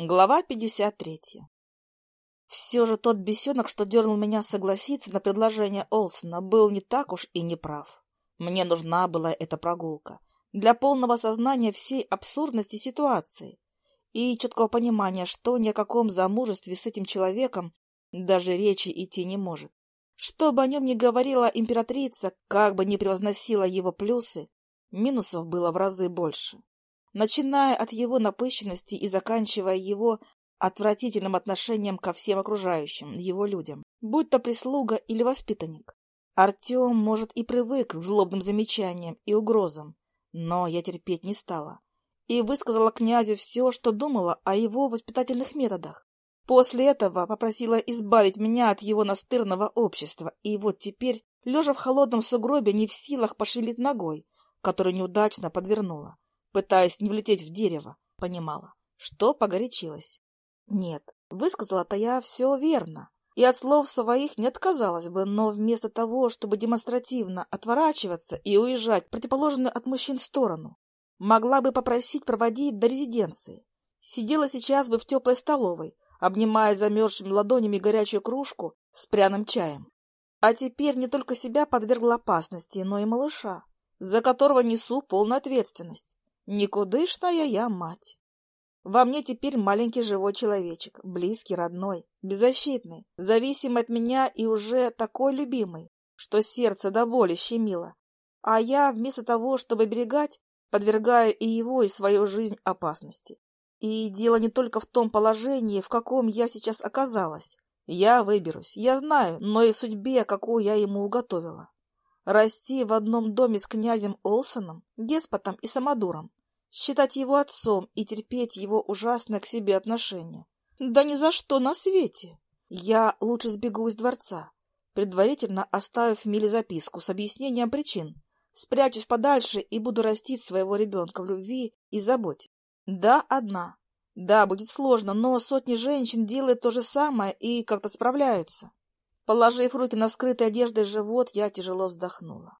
Глава 53. Все же тот бесенок, что дернул меня согласиться на предложение Олсона, был не так уж и не прав. Мне нужна была эта прогулка для полного сознания всей абсурдности ситуации и четкого понимания, что ни о каком замужестве с этим человеком даже речи идти не может. Что бы о нем ни говорила императрица, как бы ни превозносила его плюсы, минусов было в разы больше начиная от его напыщенности и заканчивая его отвратительным отношением ко всем окружающим, его людям, будь то прислуга или воспитанник. Артем, может, и привык к злобным замечаниям и угрозам, но я терпеть не стала и высказала князю все, что думала о его воспитательных методах. После этого попросила избавить меня от его настырного общества, и вот теперь, лежа в холодном сугробе, не в силах пошевелить ногой, которую неудачно подвернула, пытаясь не влететь в дерево, понимала, что погорячилась. Нет, высказала-то я все верно, и от слов своих не отказалась бы, но вместо того, чтобы демонстративно отворачиваться и уезжать в противоположную от мужчин сторону, могла бы попросить проводить до резиденции. Сидела сейчас бы в теплой столовой, обнимая замерзшими ладонями горячую кружку с пряным чаем. А теперь не только себя подвергла опасности, но и малыша, за которого несу полную ответственность. Никудышная я мать. Во мне теперь маленький живой человечек, близкий, родной, беззащитный, зависимый от меня и уже такой любимый, что сердце до боли щемило. А я, вместо того, чтобы берегать, подвергаю и его, и свою жизнь опасности. И дело не только в том положении, в каком я сейчас оказалась. Я выберусь, я знаю, но и в судьбе, какую я ему уготовила. Расти в одном доме с князем Олсоном, деспотом и самодуром, считать его отцом и терпеть его ужасное к себе отношение. Да ни за что на свете! Я лучше сбегу из дворца, предварительно оставив Миле записку с объяснением причин. Спрячусь подальше и буду растить своего ребенка в любви и заботе. Да, одна. Да, будет сложно, но сотни женщин делают то же самое и как-то справляются. Положив руки на скрытой одеждой живот, я тяжело вздохнула.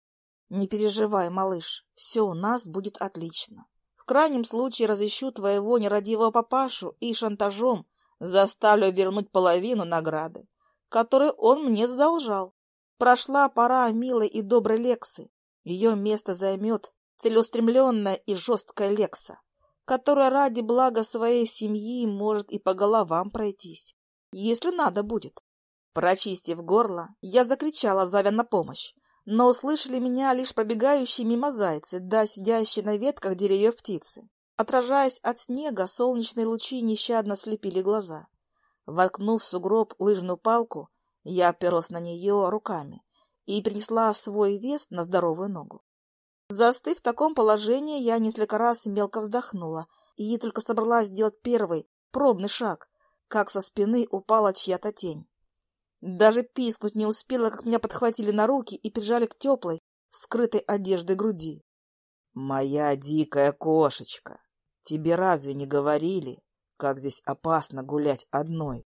Не переживай, малыш, все у нас будет отлично крайнем случае разыщу твоего нерадивого папашу и шантажом заставлю вернуть половину награды, которую он мне задолжал. Прошла пора милой и доброй Лексы. Ее место займет целеустремленная и жесткая Лекса, которая ради блага своей семьи может и по головам пройтись, если надо будет. Прочистив горло, я закричала, зовя на помощь, но услышали меня лишь пробегающие мимо зайцы, да сидящие на ветках деревьев птицы. Отражаясь от снега, солнечные лучи нещадно слепили глаза. Воткнув в сугроб лыжную палку, я оперлась на нее руками и принесла свой вес на здоровую ногу. Застыв в таком положении, я несколько раз мелко вздохнула и только собралась сделать первый, пробный шаг, как со спины упала чья-то тень. Даже пискнуть не успела, как меня подхватили на руки и прижали к теплой, скрытой одеждой груди. «Моя дикая кошечка, тебе разве не говорили, как здесь опасно гулять одной?»